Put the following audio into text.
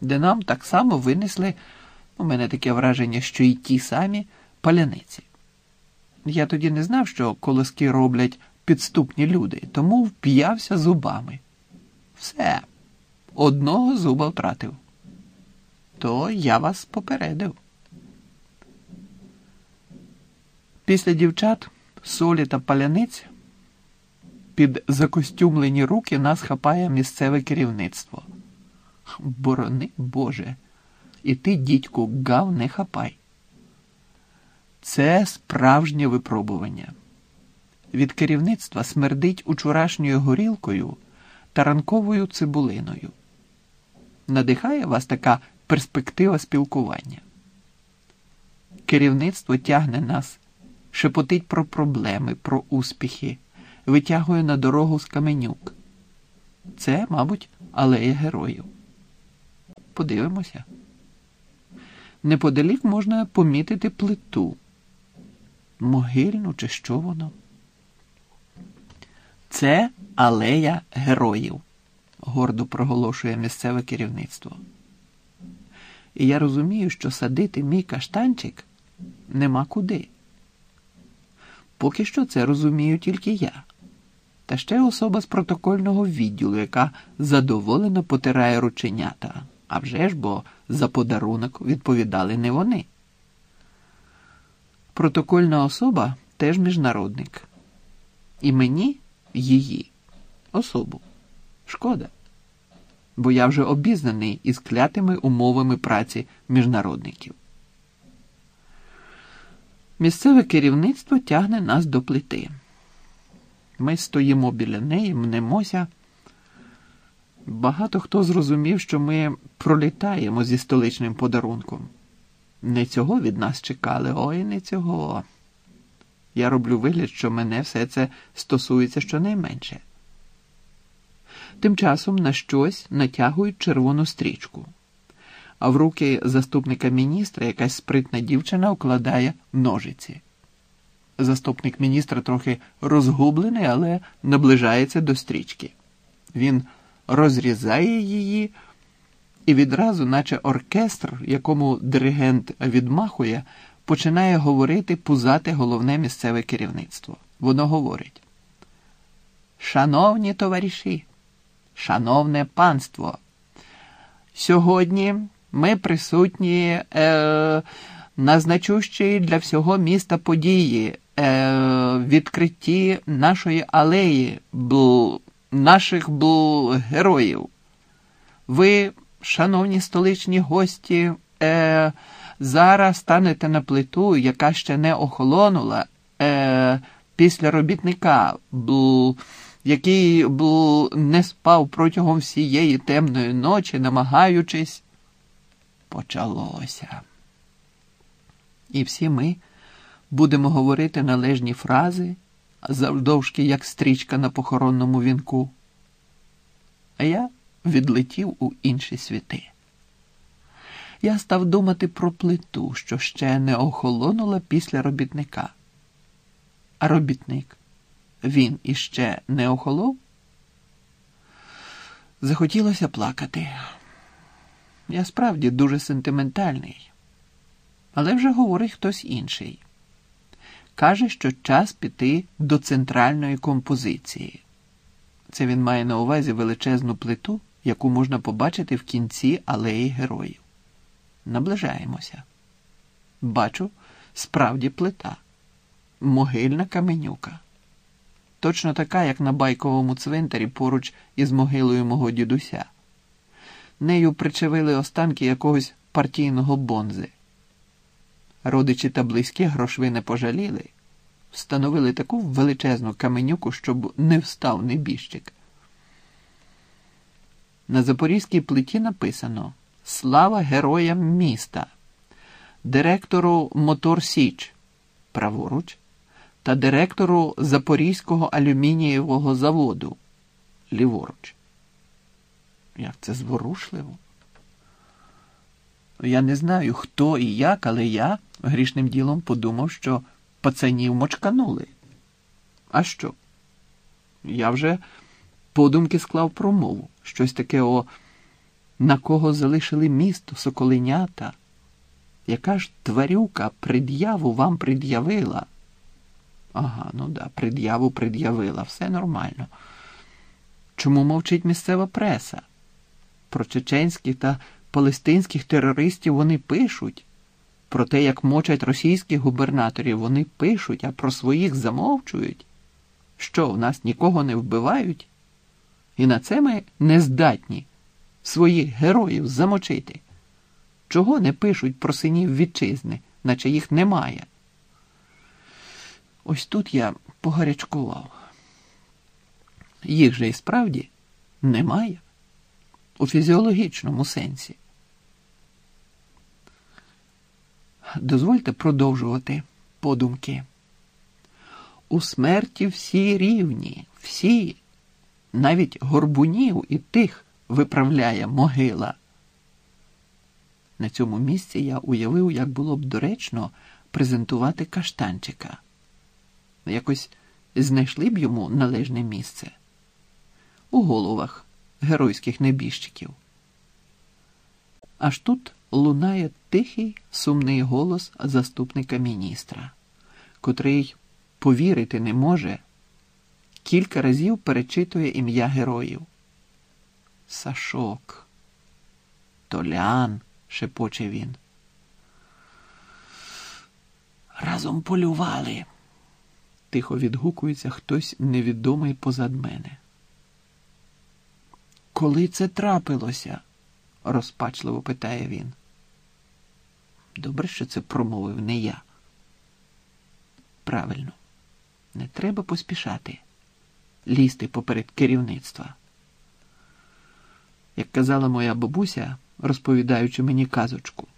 де нам так само винесли, у мене таке враження, що й ті самі паляниці. Я тоді не знав, що колоски роблять підступні люди, тому вп'явся зубами. Все, одного зуба втратив. То я вас попередив. Після дівчат, солі та паляниць під закостюмлені руки нас хапає місцеве керівництво. Борони Боже, і ти, дідьку, гав не хапай. Це справжнє випробування. Від керівництва смердить учорашньою горілкою та ранковою цибулиною. Надихає вас така перспектива спілкування. Керівництво тягне нас, шепотить про проблеми, про успіхи, витягує на дорогу з каменюк. Це, мабуть, алея героїв. Подивимося. Неподалік можна помітити плиту. Могильну, чи що воно? Це алея героїв, гордо проголошує місцеве керівництво. І я розумію, що садити мій каштанчик нема куди. Поки що це розумію тільки я, та ще особа з протокольного відділу, яка задоволено потирає рученята. А вже ж, бо за подарунок відповідали не вони. Протокольна особа теж міжнародник. І мені її особу. Шкода. Бо я вже обізнаний із клятими умовами праці міжнародників. Місцеве керівництво тягне нас до плити. Ми стоїмо біля неї, мнемося. Багато хто зрозумів, що ми пролітаємо зі столичним подарунком. Не цього від нас чекали, ой, не цього. Я роблю вигляд, що мене все це стосується щонайменше. Тим часом на щось натягують червону стрічку, а в руки заступника міністра якась спритна дівчина укладає ножиці. Заступник міністра трохи розгублений, але наближається до стрічки. Він розрізає її і відразу, наче оркестр, якому диригент відмахує, починає говорити пузате головне місцеве керівництво. Воно говорить: Шановні товариші, шановне панство, сьогодні ми присутні е, на значущій для всього міста події, е, відкритті нашої алеї, бл, наших бл, героїв. Ви, шановні столичні гості, е, зараз станете на плиту, яка ще не охолонула е, після робітника, бл, який бл, не спав протягом всієї темної ночі, намагаючись. Почалося. І всі ми будемо говорити належні фрази, завдовжки як стрічка на похоронному вінку. А я відлетів у інші світи. Я став думати про плиту, що ще не охолонула після робітника. А робітник він іще не охолов? Захотілося плакати. Я справді дуже сентиментальний, але вже говорить хтось інший. Каже, що час піти до центральної композиції. Це він має на увазі величезну плиту, яку можна побачити в кінці алеї героїв. Наближаємося. Бачу, справді плита, могильна каменюка. Точно така, як на байковому цвинтарі поруч із могилою мого дідуся. Нею причевили останки якогось партійного бонзи. Родичі та близькі грошви не пожаліли, встановили таку величезну каменюку, щоб не встав небіжчик. На запорізькій плиті написано Слава героям міста, директору Мотор Січ праворуч та директору Запорізького алюмінієвого заводу ліворуч. Як це зворушливо? Я не знаю, хто і як, але я грішним ділом подумав, що пацанів мочканули. А що? Я вже подумки склав промову, щось таке о на кого залишили місто соколенята. Яка ж тварюка пред'яву вам пред'явила? Ага, ну да, пред'яву пред'явила, все нормально. Чому мовчить місцева преса? Про чеченських та палестинських терористів вони пишуть. Про те, як мочать російських губернаторів, вони пишуть, а про своїх замовчують. Що, в нас нікого не вбивають? І на це ми не здатні своїх героїв замочити. Чого не пишуть про синів вітчизни, наче їх немає? Ось тут я погарячкував. Їх же і справді немає у фізіологічному сенсі. Дозвольте продовжувати подумки. У смерті всі рівні, всі, навіть горбунів і тих виправляє могила. На цьому місці я уявив, як було б доречно презентувати каштанчика. Якось знайшли б йому належне місце у головах геройських небіжчиків. Аж тут лунає тихий сумний голос заступника міністра, котрий повірити не може, кілька разів перечитує ім'я героїв. Сашок, Толян, шепоче він. Разом полювали, тихо відгукується хтось невідомий позад мене. Коли це трапилося? розпачливо питає він. Добре, що це промовив не я. Правильно, не треба поспішати, лізти поперед керівництва. Як казала моя бабуся, розповідаючи мені казочку,